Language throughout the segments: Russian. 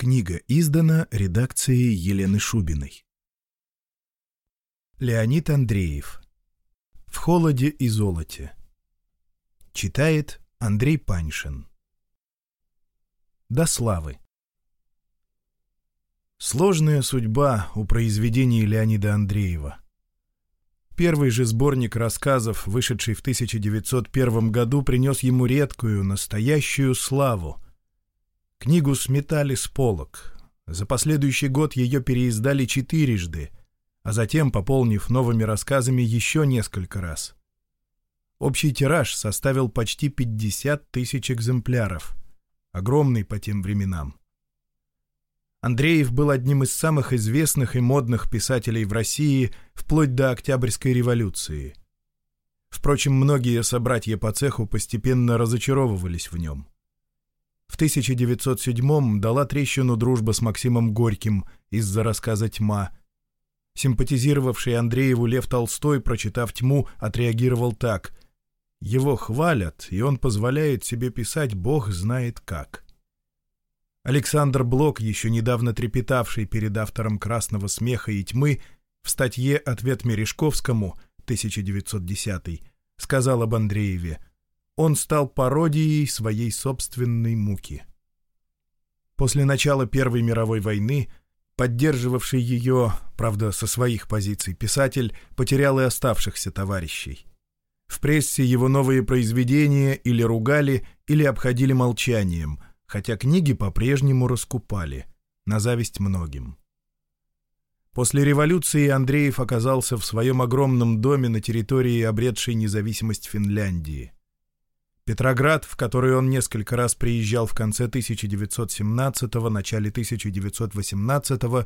Книга издана редакцией Елены Шубиной. Леонид Андреев. В холоде и золоте. Читает Андрей Паншин. До славы. Сложная судьба у произведений Леонида Андреева. Первый же сборник рассказов, вышедший в 1901 году, принес ему редкую, настоящую славу — Книгу сметали с полок. За последующий год ее переиздали четырежды, а затем, пополнив новыми рассказами, еще несколько раз. Общий тираж составил почти 50 тысяч экземпляров. Огромный по тем временам. Андреев был одним из самых известных и модных писателей в России вплоть до Октябрьской революции. Впрочем, многие собратья по цеху постепенно разочаровывались в нем. В 1907-м дала трещину дружба с Максимом Горьким из-за рассказа «Тьма». Симпатизировавший Андрееву Лев Толстой, прочитав «Тьму», отреагировал так. «Его хвалят, и он позволяет себе писать Бог знает как». Александр Блок, еще недавно трепетавший перед автором «Красного смеха» и «Тьмы», в статье «Ответ Мережковскому» 1910 сказал об Андрееве – он стал пародией своей собственной муки. После начала Первой мировой войны, поддерживавший ее, правда, со своих позиций, писатель потерял и оставшихся товарищей. В прессе его новые произведения или ругали, или обходили молчанием, хотя книги по-прежнему раскупали, на зависть многим. После революции Андреев оказался в своем огромном доме на территории, обретшей независимость Финляндии. Петроград, в который он несколько раз приезжал в конце 1917-го, начале 1918-го,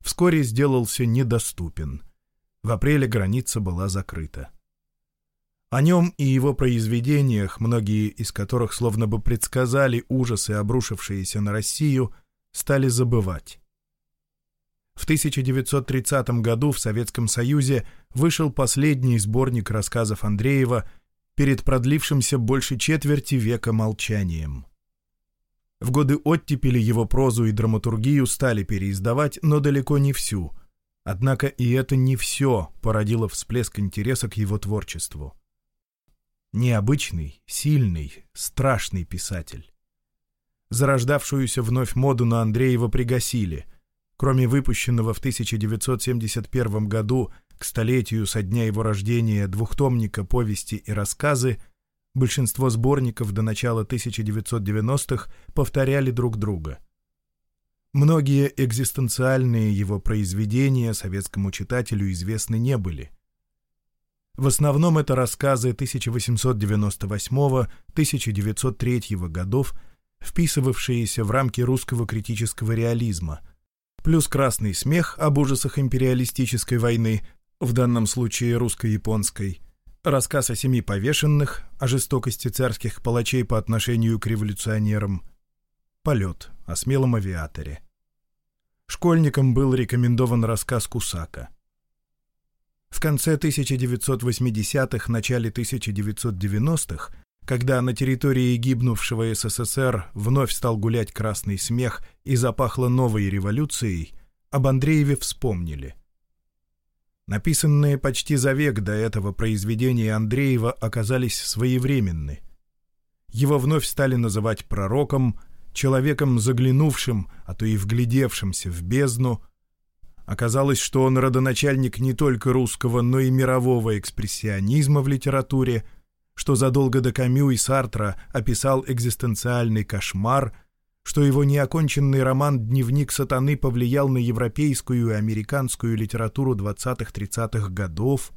вскоре сделался недоступен. В апреле граница была закрыта. О нем и его произведениях, многие из которых словно бы предсказали ужасы, обрушившиеся на Россию, стали забывать. В 1930 году в Советском Союзе вышел последний сборник рассказов Андреева перед продлившимся больше четверти века молчанием. В годы оттепели его прозу и драматургию стали переиздавать, но далеко не всю. Однако и это не все породило всплеск интереса к его творчеству. Необычный, сильный, страшный писатель. Зарождавшуюся вновь моду на Андреева пригасили. Кроме выпущенного в 1971 году к столетию со дня его рождения двухтомника повести и рассказы, большинство сборников до начала 1990-х повторяли друг друга. Многие экзистенциальные его произведения советскому читателю известны не были. В основном это рассказы 1898-1903 годов, вписывавшиеся в рамки русского критического реализма, плюс «Красный смех» об ужасах империалистической войны, в данном случае русско-японской, рассказ о семи повешенных, о жестокости царских палачей по отношению к революционерам, полет о смелом авиаторе. Школьникам был рекомендован рассказ Кусака. В конце 1980-х, начале 1990-х, когда на территории гибнувшего СССР вновь стал гулять красный смех и запахло новой революцией, об Андрееве вспомнили. Написанные почти за век до этого произведения Андреева оказались своевременны. Его вновь стали называть пророком, человеком заглянувшим, а то и вглядевшимся в бездну. Оказалось, что он родоначальник не только русского, но и мирового экспрессионизма в литературе, что задолго до Камю и Сартра описал экзистенциальный кошмар — что его неоконченный роман «Дневник сатаны» повлиял на европейскую и американскую литературу 20-30-х годов.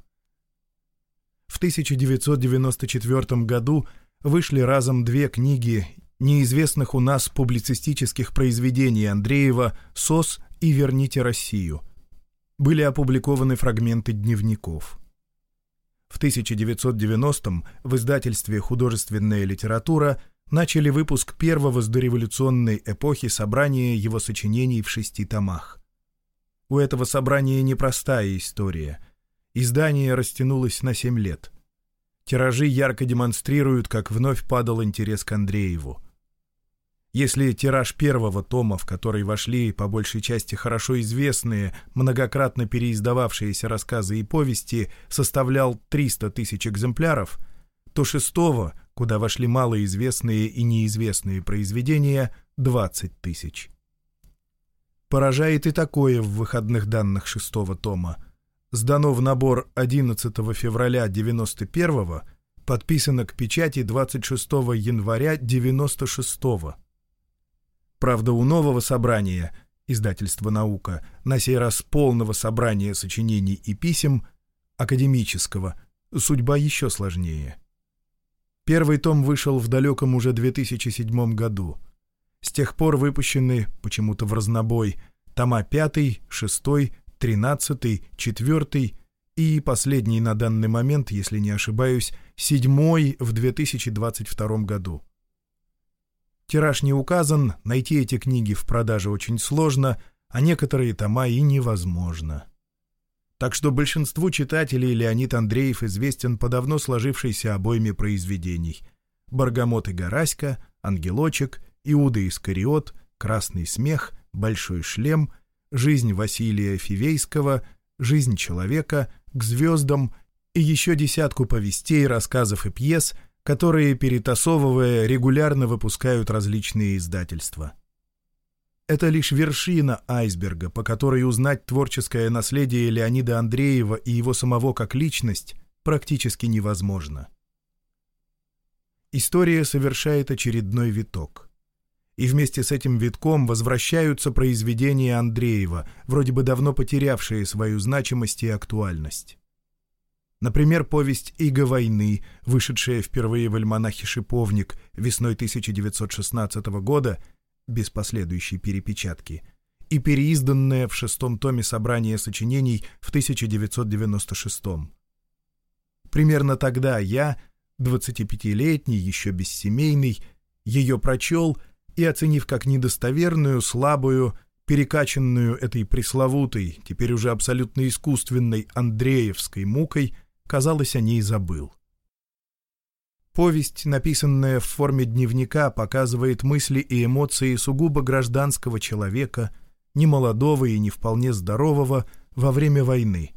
В 1994 году вышли разом две книги неизвестных у нас публицистических произведений Андреева «СОС» и «Верните Россию». Были опубликованы фрагменты дневников. В 1990-м в издательстве «Художественная литература» начали выпуск первого с дореволюционной эпохи собрания его сочинений в шести томах. У этого собрания непростая история. Издание растянулось на семь лет. Тиражи ярко демонстрируют, как вновь падал интерес к Андрееву. Если тираж первого тома, в который вошли по большей части хорошо известные, многократно переиздававшиеся рассказы и повести, составлял 300 тысяч экземпляров, то шестого, куда вошли малоизвестные и неизвестные произведения, 20 тысяч. Поражает и такое в выходных данных шестого тома. Сдано в набор 11 февраля 91 подписано к печати 26 января 96 -го. Правда, у нового собрания, издательство «Наука», на сей раз полного собрания сочинений и писем, академического, судьба еще сложнее. Первый том вышел в далеком уже 2007 году. С тех пор выпущены, почему-то в разнобой, тома 5, 6, 13, 4 и последний на данный момент, если не ошибаюсь, седьмой в 2022 году. Тираж не указан, найти эти книги в продаже очень сложно, а некоторые тома и невозможно. Так что большинству читателей Леонид Андреев известен по давно сложившейся обойме произведений «Баргамот и Гораська», «Ангелочек», «Иуда Искариот», «Красный смех», «Большой шлем», «Жизнь Василия Фивейского», «Жизнь человека», «К звездам» и еще десятку повестей, рассказов и пьес – которые, перетасовывая, регулярно выпускают различные издательства. Это лишь вершина айсберга, по которой узнать творческое наследие Леонида Андреева и его самого как личность практически невозможно. История совершает очередной виток. И вместе с этим витком возвращаются произведения Андреева, вроде бы давно потерявшие свою значимость и актуальность. Например, повесть «Иго войны», вышедшая впервые в альманахе «Шиповник» весной 1916 года, без последующей перепечатки, и переизданная в шестом томе собрания сочинений в 1996 Примерно тогда я, 25-летний, еще бессемейный, ее прочел и, оценив как недостоверную, слабую, перекачанную этой пресловутой, теперь уже абсолютно искусственной Андреевской мукой, казалось, о ней забыл. Повесть, написанная в форме дневника, показывает мысли и эмоции сугубо гражданского человека, немолодого и не вполне здорового, во время войны.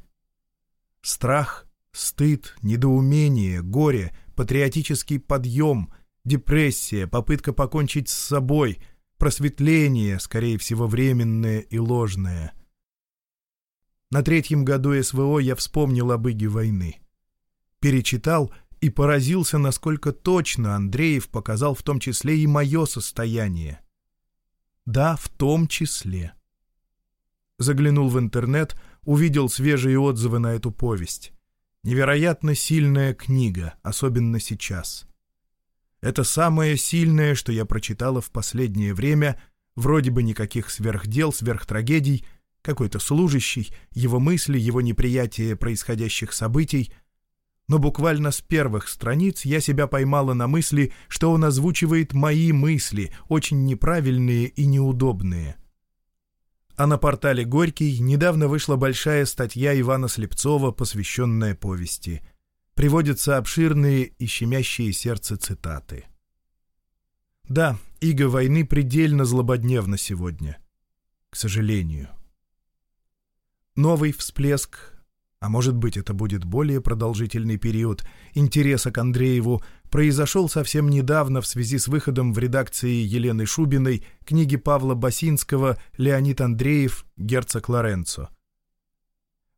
Страх, стыд, недоумение, горе, патриотический подъем, депрессия, попытка покончить с собой, просветление, скорее всего, временное и ложное. На третьем году СВО я вспомнил об Иге войны перечитал и поразился, насколько точно Андреев показал в том числе и мое состояние. Да, в том числе. Заглянул в интернет, увидел свежие отзывы на эту повесть. Невероятно сильная книга, особенно сейчас. Это самое сильное, что я прочитала в последнее время, вроде бы никаких сверхдел, сверхтрагедий, какой-то служащий, его мысли, его неприятие происходящих событий — но буквально с первых страниц я себя поймала на мысли, что он озвучивает мои мысли, очень неправильные и неудобные. А на портале «Горький» недавно вышла большая статья Ивана Слепцова, посвященная повести. Приводятся обширные и щемящие сердце цитаты. Да, иго войны предельно злободневно сегодня. К сожалению. Новый всплеск а может быть это будет более продолжительный период интереса к Андрееву, произошел совсем недавно в связи с выходом в редакции Елены Шубиной книги Павла Басинского «Леонид Андреев. Герцог Лоренцо».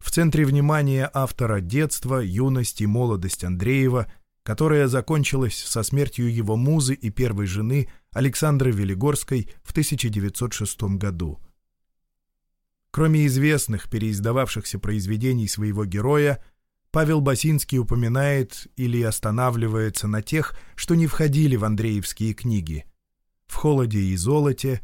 В центре внимания автора детство, юность и молодость Андреева, которая закончилась со смертью его музы и первой жены Александры Велигорской в 1906 году. Кроме известных, переиздававшихся произведений своего героя, Павел Басинский упоминает или останавливается на тех, что не входили в Андреевские книги. «В холоде и золоте»,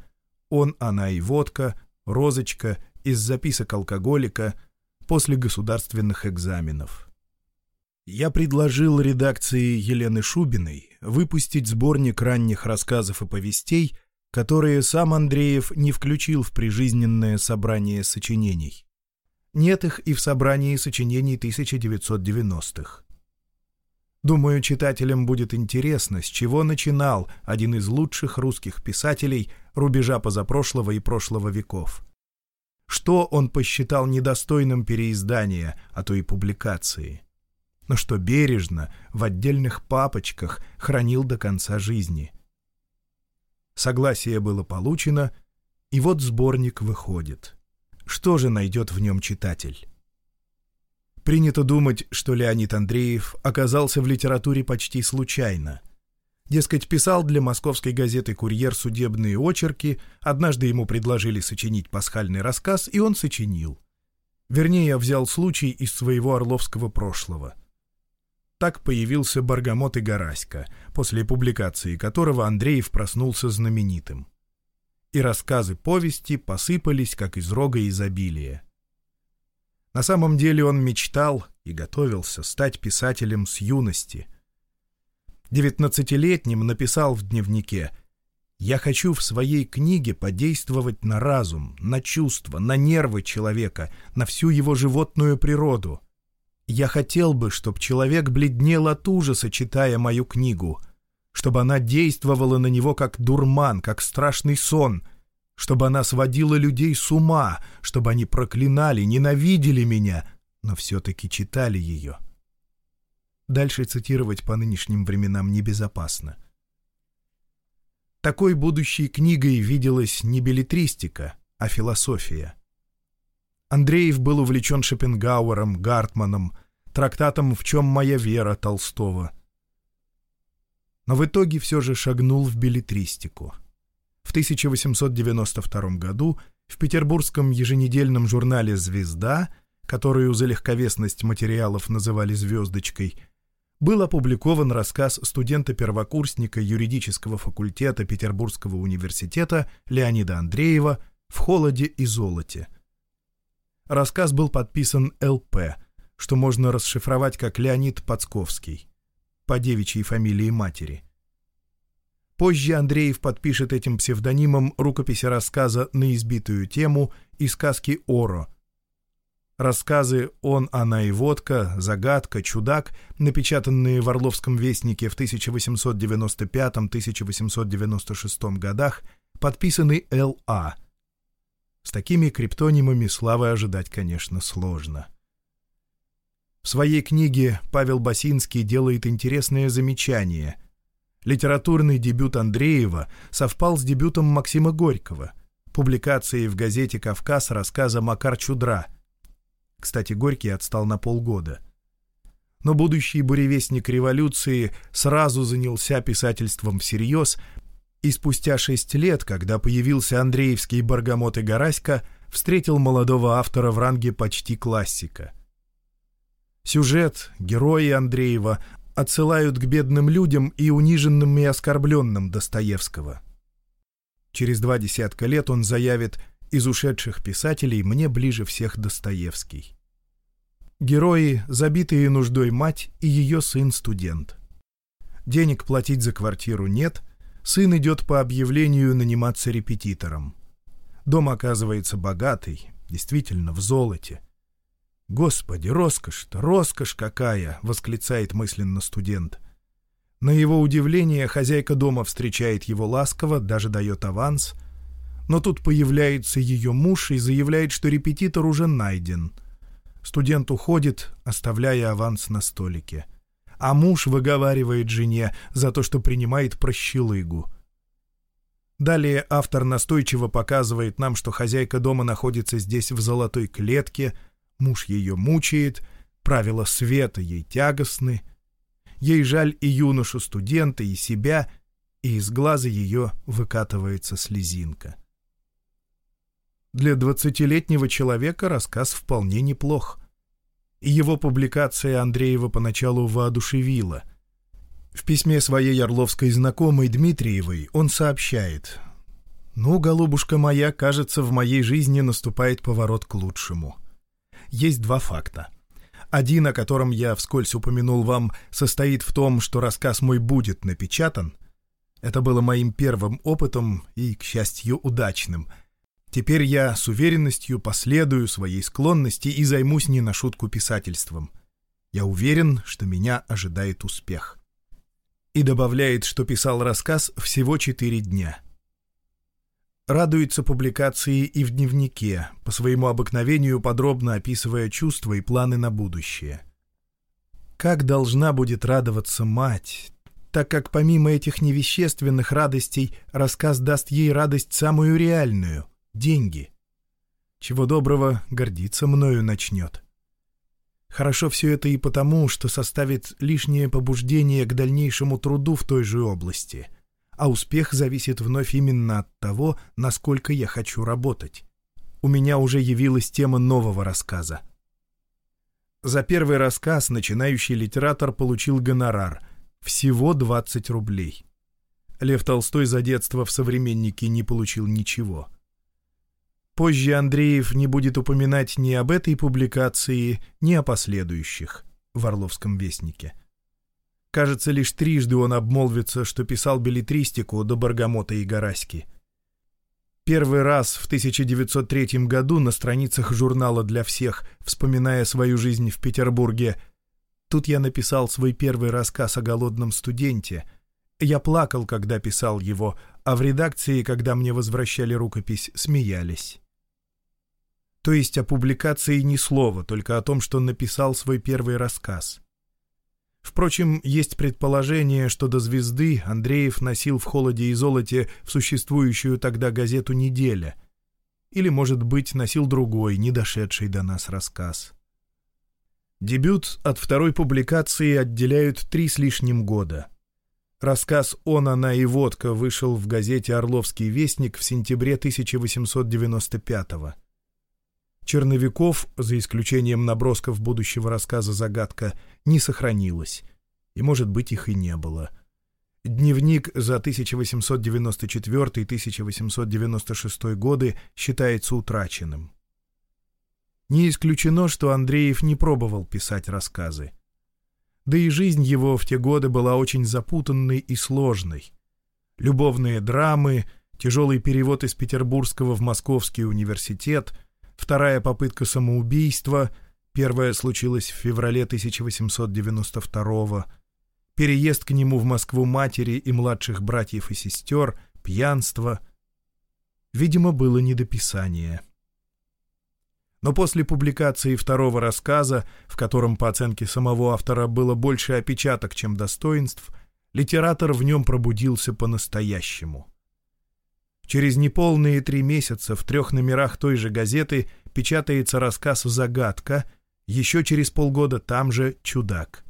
«Он, она и водка», «Розочка», «Из записок алкоголика», «После государственных экзаменов». Я предложил редакции Елены Шубиной выпустить сборник ранних рассказов и повестей которые сам Андреев не включил в прижизненное собрание сочинений. Нет их и в собрании сочинений 1990-х. Думаю, читателям будет интересно, с чего начинал один из лучших русских писателей рубежа позапрошлого и прошлого веков. Что он посчитал недостойным переиздания, а то и публикации. Но что бережно, в отдельных папочках, хранил до конца жизни. Согласие было получено, и вот сборник выходит. Что же найдет в нем читатель? Принято думать, что Леонид Андреев оказался в литературе почти случайно. Дескать, писал для московской газеты «Курьер» судебные очерки, однажды ему предложили сочинить пасхальный рассказ, и он сочинил. Вернее, взял случай из своего орловского прошлого. Так появился «Баргамот и Гораська», после публикации которого Андреев проснулся знаменитым. И рассказы повести посыпались, как из рога изобилия. На самом деле он мечтал и готовился стать писателем с юности. Девятнадцатилетним написал в дневнике «Я хочу в своей книге подействовать на разум, на чувства, на нервы человека, на всю его животную природу. Я хотел бы, чтобы человек бледнел от ужаса, читая мою книгу, чтобы она действовала на него как дурман, как страшный сон, чтобы она сводила людей с ума, чтобы они проклинали, ненавидели меня, но все-таки читали ее. Дальше цитировать по нынешним временам небезопасно. Такой будущей книгой виделась не билетристика, а философия. Андреев был увлечен Шопенгауэром, Гартманом, трактатом «В чем моя вера» Толстого. Но в итоге все же шагнул в билетристику — в 1892 году в петербургском еженедельном журнале «Звезда», которую за легковесность материалов называли «звездочкой», был опубликован рассказ студента-первокурсника юридического факультета Петербургского университета Леонида Андреева «В холоде и золоте». Рассказ был подписан ЛП, что можно расшифровать как Леонид Подсковский, по девичьей фамилии матери – Позже Андреев подпишет этим псевдонимом рукописи рассказа на избитую тему и сказки Оро. Рассказы «Он, она и водка», «Загадка», «Чудак», напечатанные в Орловском вестнике в 1895-1896 годах, подписаны Л.А. С такими криптонимами славы ожидать, конечно, сложно. В своей книге Павел Басинский делает интересное замечание – Литературный дебют Андреева совпал с дебютом Максима Горького, публикацией в газете «Кавказ» рассказа «Макар Чудра». Кстати, Горький отстал на полгода. Но будущий буревестник революции сразу занялся писательством всерьез, и спустя шесть лет, когда появился Андреевский «Баргамот и Гораська», встретил молодого автора в ранге почти классика. Сюжет, герои Андреева отсылают к бедным людям и униженным и оскорбленным Достоевского. Через два десятка лет он заявит «Из ушедших писателей мне ближе всех Достоевский». Герои, забитые нуждой мать и ее сын-студент. Денег платить за квартиру нет, сын идет по объявлению наниматься репетитором. Дом оказывается богатый, действительно в золоте. «Господи, роскошь-то, роскошь какая!» — восклицает мысленно студент. На его удивление хозяйка дома встречает его ласково, даже дает аванс. Но тут появляется ее муж и заявляет, что репетитор уже найден. Студент уходит, оставляя аванс на столике. А муж выговаривает жене за то, что принимает прощелыгу. Далее автор настойчиво показывает нам, что хозяйка дома находится здесь в золотой клетке — Муж ее мучает, правила света ей тягостны. Ей жаль и юношу-студента, и себя, и из глаза ее выкатывается слезинка. Для двадцатилетнего человека рассказ вполне неплох. И его публикация Андреева поначалу воодушевила. В письме своей орловской знакомой Дмитриевой он сообщает «Ну, голубушка моя, кажется, в моей жизни наступает поворот к лучшему есть два факта. Один, о котором я вскользь упомянул вам, состоит в том, что рассказ мой будет напечатан. Это было моим первым опытом и, к счастью, удачным. Теперь я с уверенностью последую своей склонности и займусь не на шутку писательством. Я уверен, что меня ожидает успех. И добавляет, что писал рассказ всего четыре дня. Радуется публикации и в дневнике, по своему обыкновению подробно описывая чувства и планы на будущее. Как должна будет радоваться мать, так как помимо этих невещественных радостей рассказ даст ей радость самую реальную — деньги. Чего доброго, гордиться мною начнет. Хорошо все это и потому, что составит лишнее побуждение к дальнейшему труду в той же области, а успех зависит вновь именно от того, насколько я хочу работать. У меня уже явилась тема нового рассказа. За первый рассказ начинающий литератор получил гонорар — всего 20 рублей. Лев Толстой за детство в «Современнике» не получил ничего — Позже Андреев не будет упоминать ни об этой публикации, ни о последующих в «Орловском вестнике». Кажется, лишь трижды он обмолвится, что писал билетристику до Баргамота и Гораськи. Первый раз в 1903 году на страницах журнала «Для всех», вспоминая свою жизнь в Петербурге, тут я написал свой первый рассказ о голодном студенте. Я плакал, когда писал его, а в редакции, когда мне возвращали рукопись, смеялись. То есть о публикации ни слова, только о том, что написал свой первый рассказ. Впрочем, есть предположение, что до звезды Андреев носил в холоде и золоте в существующую тогда газету «Неделя». Или, может быть, носил другой, не дошедший до нас рассказ. Дебют от второй публикации отделяют три с лишним года. Рассказ «Он, она и водка» вышел в газете «Орловский вестник» в сентябре 1895 года. Черновиков, за исключением набросков будущего рассказа «Загадка», не сохранилось, и, может быть, их и не было. Дневник за 1894-1896 годы считается утраченным. Не исключено, что Андреев не пробовал писать рассказы. Да и жизнь его в те годы была очень запутанной и сложной. Любовные драмы, тяжелый перевод из Петербургского в Московский университет — вторая попытка самоубийства, первая случилась в феврале 1892 переезд к нему в Москву матери и младших братьев и сестер, пьянство. Видимо, было недописание. Но после публикации второго рассказа, в котором, по оценке самого автора, было больше опечаток, чем достоинств, литератор в нем пробудился по-настоящему. Через неполные три месяца в трех номерах той же газеты печатается рассказ «Загадка», еще через полгода там же «Чудак».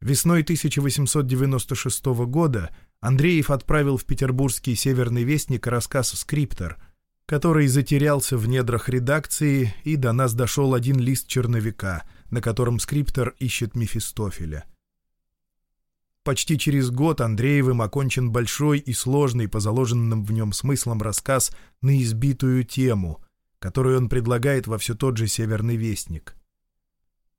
Весной 1896 года Андреев отправил в петербургский «Северный вестник» рассказ «Скриптор», который затерялся в недрах редакции, и до нас дошел один лист черновика, на котором скриптор ищет Мефистофеля. Почти через год Андреевым окончен большой и сложный по заложенным в нем смыслам рассказ на избитую тему, которую он предлагает во все тот же «Северный вестник».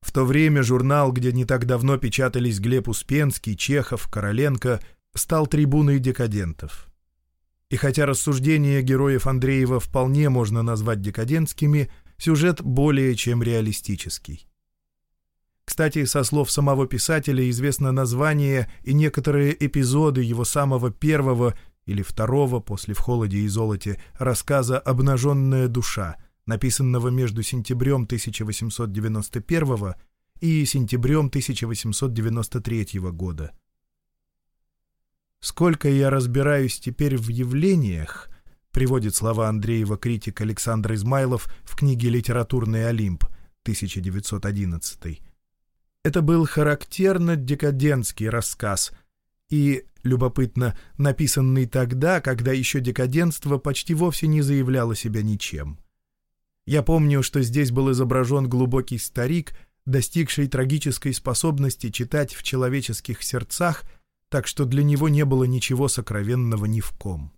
В то время журнал, где не так давно печатались Глеб Успенский, Чехов, Короленко, стал трибуной декадентов. И хотя рассуждения героев Андреева вполне можно назвать декадентскими, сюжет более чем реалистический. Кстати, со слов самого писателя известно название и некоторые эпизоды его самого первого или второго после «В холоде и золоте» рассказа «Обнаженная душа», написанного между сентябрем 1891 и сентябрем 1893 года. «Сколько я разбираюсь теперь в явлениях», приводит слова Андреева критик Александр Измайлов в книге «Литературный Олимп» 1911 это был характерно декадентский рассказ и, любопытно, написанный тогда, когда еще декадентство почти вовсе не заявляло себя ничем. Я помню, что здесь был изображен глубокий старик, достигший трагической способности читать в человеческих сердцах, так что для него не было ничего сокровенного ни в ком.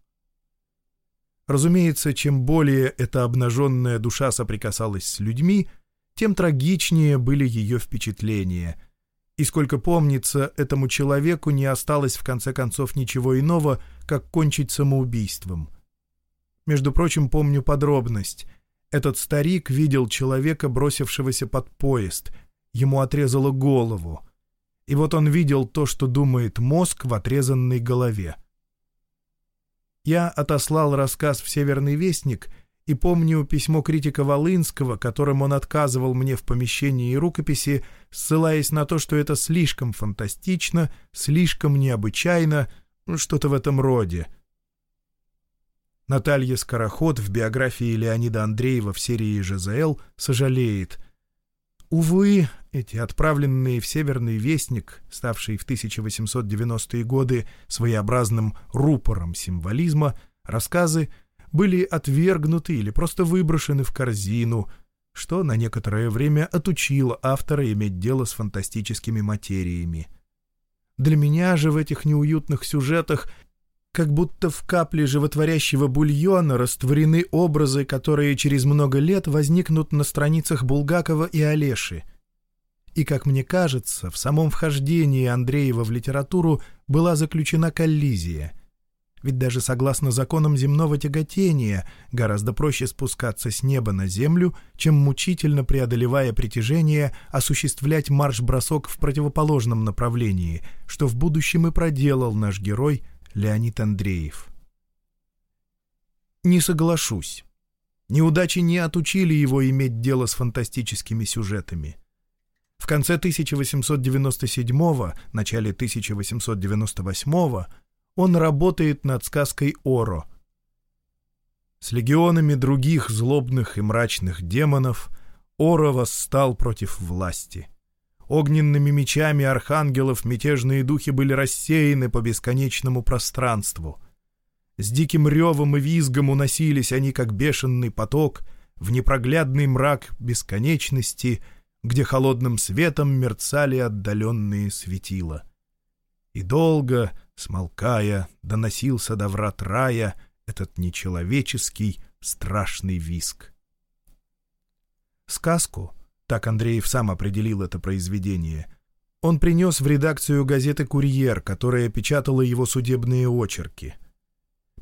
Разумеется, чем более эта обнаженная душа соприкасалась с людьми — тем трагичнее были ее впечатления. И сколько помнится, этому человеку не осталось в конце концов ничего иного, как кончить самоубийством. Между прочим, помню подробность. Этот старик видел человека, бросившегося под поезд. ему отрезало голову. И вот он видел то, что думает мозг в отрезанной голове. Я отослал рассказ в «Северный вестник» и помню письмо критика Волынского, которым он отказывал мне в помещении и рукописи, ссылаясь на то, что это слишком фантастично, слишком необычайно, что-то в этом роде. Наталья Скороход в биографии Леонида Андреева в серии «ЖЗЛ» сожалеет. Увы, эти отправленные в Северный Вестник, ставшие в 1890-е годы своеобразным рупором символизма, рассказы были отвергнуты или просто выброшены в корзину, что на некоторое время отучило автора иметь дело с фантастическими материями. Для меня же в этих неуютных сюжетах как будто в капле животворящего бульона растворены образы, которые через много лет возникнут на страницах Булгакова и Олеши. И, как мне кажется, в самом вхождении Андреева в литературу была заключена коллизия. Ведь даже согласно законам земного тяготения гораздо проще спускаться с неба на землю, чем мучительно преодолевая притяжение осуществлять марш-бросок в противоположном направлении, что в будущем и проделал наш герой – Леонид Андреев. Не соглашусь. Неудачи не отучили его иметь дело с фантастическими сюжетами. В конце 1897-го, начале 1898-го он работает над сказкой «Оро». С легионами других злобных и мрачных демонов Оро восстал против власти — Огненными мечами архангелов мятежные духи были рассеяны по бесконечному пространству. С диким ревом и визгом уносились они, как бешеный поток, в непроглядный мрак бесконечности, где холодным светом мерцали отдаленные светила. И долго, смолкая, доносился до врат рая этот нечеловеческий страшный визг. Сказку — так Андреев сам определил это произведение. Он принес в редакцию газеты «Курьер», которая печатала его судебные очерки.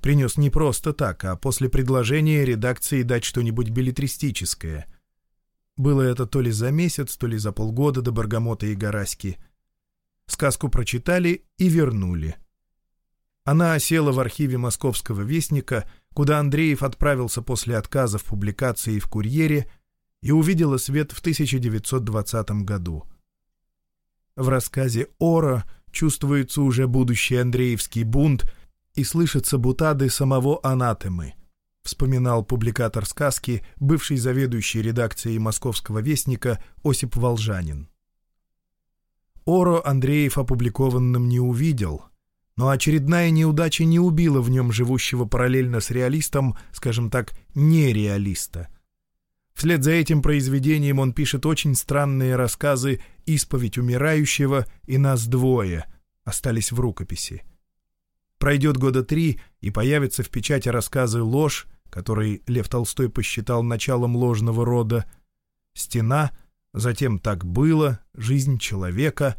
Принес не просто так, а после предложения редакции дать что-нибудь билетристическое. Было это то ли за месяц, то ли за полгода до Баргамота и Гараськи. Сказку прочитали и вернули. Она осела в архиве Московского вестника, куда Андреев отправился после отказа в публикации в «Курьере», и увидела свет в 1920 году. В рассказе «Ора» чувствуется уже будущий Андреевский бунт и слышатся бутады самого анатемы, вспоминал публикатор сказки, бывший заведующий редакцией «Московского вестника» Осип Волжанин. «Оро» Андреев опубликованным не увидел, но очередная неудача не убила в нем живущего параллельно с реалистом, скажем так, нереалиста — Вслед за этим произведением он пишет очень странные рассказы «Исповедь умирающего» и «Нас двое» остались в рукописи. Пройдет года три, и появятся в печати рассказы «Ложь», который Лев Толстой посчитал началом ложного рода, «Стена», затем «Так было», «Жизнь человека»,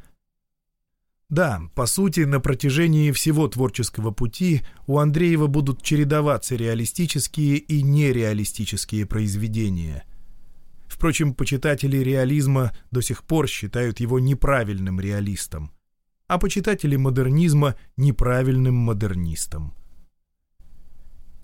да, по сути, на протяжении всего творческого пути у Андреева будут чередоваться реалистические и нереалистические произведения. Впрочем, почитатели реализма до сих пор считают его неправильным реалистом, а почитатели модернизма — неправильным модернистом.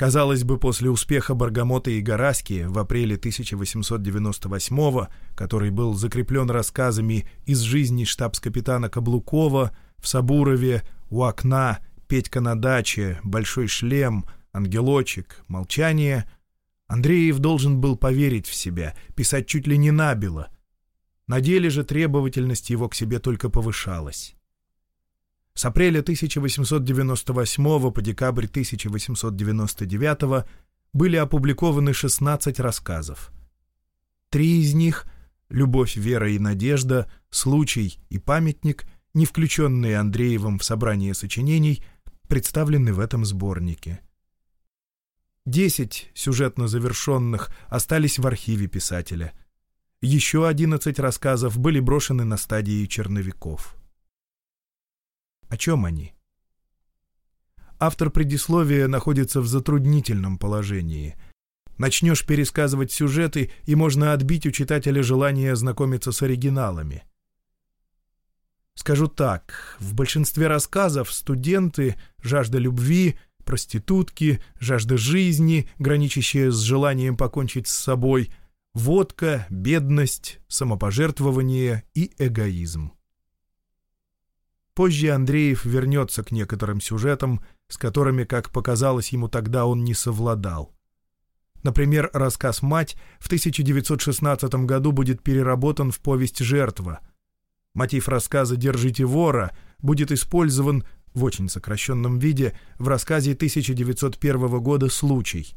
Казалось бы, после успеха Баргамота и Гараски в апреле 1898 который был закреплен рассказами из жизни штабс-капитана Каблукова в Сабурове, у окна, Петька на даче, Большой шлем, Ангелочек, Молчание, Андреев должен был поверить в себя, писать чуть ли не набело. На деле же требовательность его к себе только повышалась. С апреля 1898 по декабрь 1899 были опубликованы 16 рассказов. Три из них «Любовь, вера и надежда», «Случай» и «Памятник», не включенные Андреевым в собрание сочинений, представлены в этом сборнике. Десять сюжетно завершенных остались в архиве писателя. Еще одиннадцать рассказов были брошены на стадии черновиков. О чем они? Автор предисловия находится в затруднительном положении. Начнешь пересказывать сюжеты, и можно отбить у читателя желание ознакомиться с оригиналами. Скажу так, в большинстве рассказов студенты, жажда любви, проститутки, жажда жизни, граничащая с желанием покончить с собой, водка, бедность, самопожертвование и эгоизм. Позже Андреев вернется к некоторым сюжетам, с которыми, как показалось ему тогда, он не совладал. Например, рассказ «Мать» в 1916 году будет переработан в повесть «Жертва», Мотив рассказа «Держите вора» будет использован в очень сокращенном виде в рассказе 1901 года «Случай».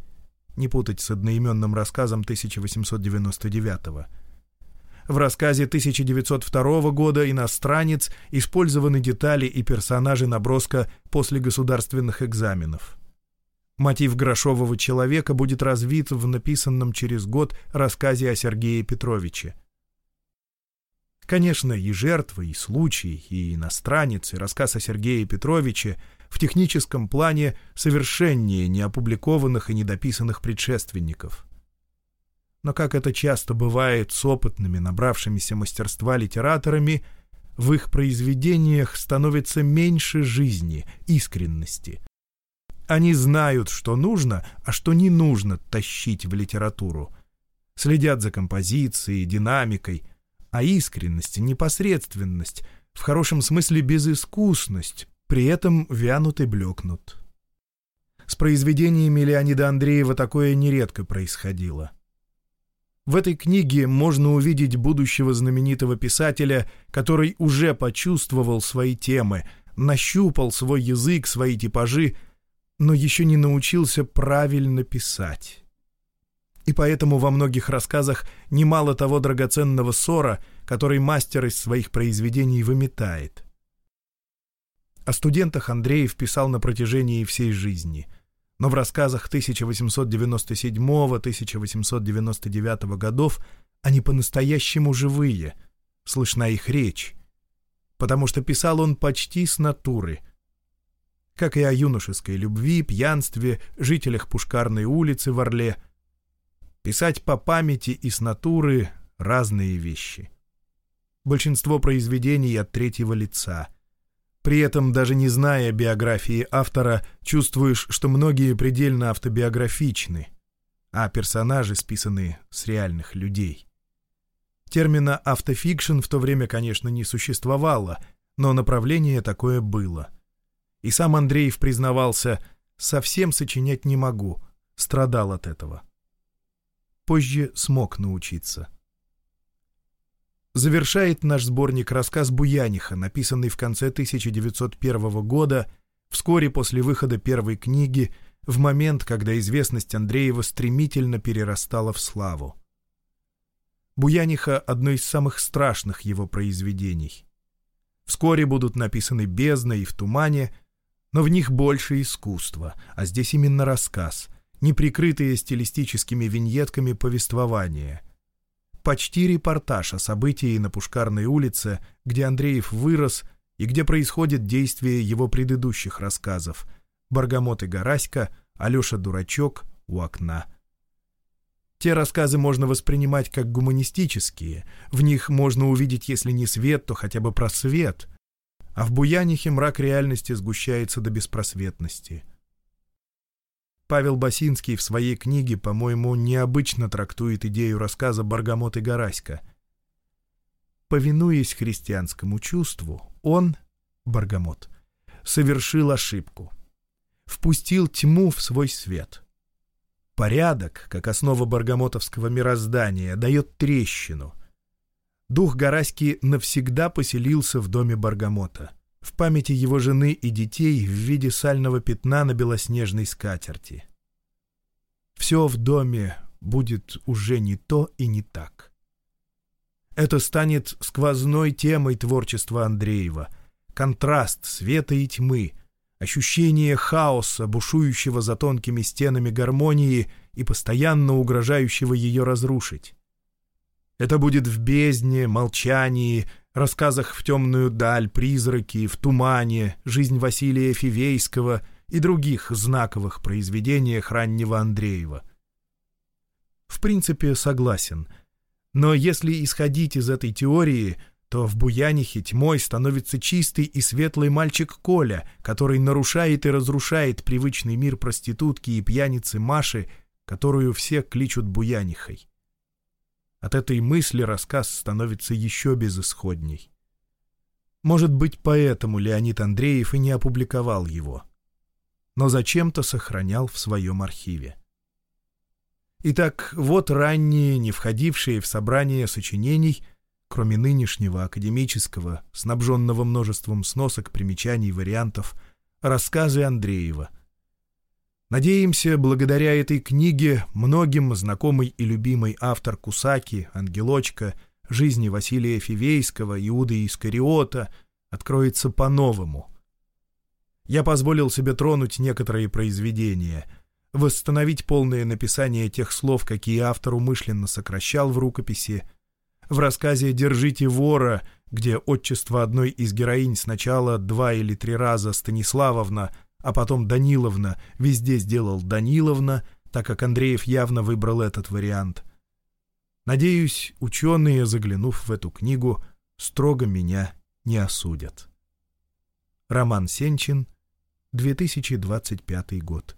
Не путать с одноименным рассказом 1899 В рассказе 1902 года «Иностранец» использованы детали и персонажи наброска после государственных экзаменов. Мотив грошового человека будет развит в написанном через год рассказе о Сергее Петровиче. Конечно, и жертвы, и случай, и иностранец, и рассказ о Сергее Петровиче в техническом плане совершеннее неопубликованных и недописанных предшественников. Но как это часто бывает с опытными, набравшимися мастерства литераторами, в их произведениях становится меньше жизни, искренности. Они знают, что нужно, а что не нужно тащить в литературу. Следят за композицией, динамикой — а искренность, непосредственность, в хорошем смысле безыскусность, при этом вянут и блекнут. С произведениями Леонида Андреева такое нередко происходило. В этой книге можно увидеть будущего знаменитого писателя, который уже почувствовал свои темы, нащупал свой язык, свои типажи, но еще не научился правильно писать и поэтому во многих рассказах немало того драгоценного ссора, который мастер из своих произведений выметает. О студентах Андреев писал на протяжении всей жизни, но в рассказах 1897-1899 годов они по-настоящему живые, слышна их речь, потому что писал он почти с натуры — как и о юношеской любви, пьянстве, жителях Пушкарной улицы в Орле — Писать по памяти и с натуры — разные вещи. Большинство произведений от третьего лица. При этом, даже не зная биографии автора, чувствуешь, что многие предельно автобиографичны, а персонажи списаны с реальных людей. Термина «автофикшн» в то время, конечно, не существовало, но направление такое было. И сам Андреев признавался «совсем сочинять не могу», страдал от этого позже смог научиться. Завершает наш сборник рассказ Буяниха, написанный в конце 1901 года, вскоре после выхода первой книги, в момент, когда известность Андреева стремительно перерастала в славу. Буяниха — одно из самых страшных его произведений. Вскоре будут написаны «Бездна» и «В тумане», но в них больше искусства, а здесь именно рассказ, неприкрытые стилистическими виньетками повествования. Почти репортаж о событии на Пушкарной улице, где Андреев вырос и где происходит действие его предыдущих рассказов. «Баргамот и Гараська», «Алеша Дурачок», «У окна». Те рассказы можно воспринимать как гуманистические, в них можно увидеть, если не свет, то хотя бы просвет, а в Буянихе мрак реальности сгущается до беспросветности — Павел Басинский в своей книге, по-моему, необычно трактует идею рассказа «Баргамот и Гараська». Повинуясь христианскому чувству, он, Баргамот, совершил ошибку. Впустил тьму в свой свет. Порядок, как основа баргамотовского мироздания, дает трещину. Дух Гараськи навсегда поселился в доме Баргамота — в памяти его жены и детей в виде сального пятна на белоснежной скатерти. Все в доме будет уже не то и не так. Это станет сквозной темой творчества Андреева. Контраст света и тьмы, ощущение хаоса, бушующего за тонкими стенами гармонии и постоянно угрожающего ее разрушить. Это будет в бездне, молчании, рассказах в темную даль, призраки, в тумане, жизнь Василия Фивейского и других знаковых произведениях раннего Андреева. принципе, согласен. Но если исходить из этой теории, то в Буянихе тьмой становится чистый и светлый мальчик Коля, который нарушает и разрушает привычный мир проститутки и пьяницы Маши, которую все кличут Буянихой. От этой мысли рассказ становится еще безысходней. Может быть, поэтому Леонид Андреев и не опубликовал его. Но зачем-то сохранял в своем архиве. Итак, вот ранние, не входившие в собрание сочинений, кроме нынешнего академического, снабженного множеством сносок, примечаний, вариантов, рассказы Андреева — Надеемся, благодаря этой книге многим знакомый и любимый автор Кусаки, Ангелочка, жизни Василия Фивейского, Иуды Искариота откроется по-новому. Я позволил себе тронуть некоторые произведения, восстановить полное написание тех слов, какие автор умышленно сокращал в рукописи. В рассказе «Держите вора», где отчество одной из героинь сначала два или три раза Станиславовна, а потом Даниловна везде сделал Даниловна, так как Андреев явно выбрал этот вариант. Надеюсь, ученые, заглянув в эту книгу, строго меня не осудят. Роман Сенчин, 2025 год.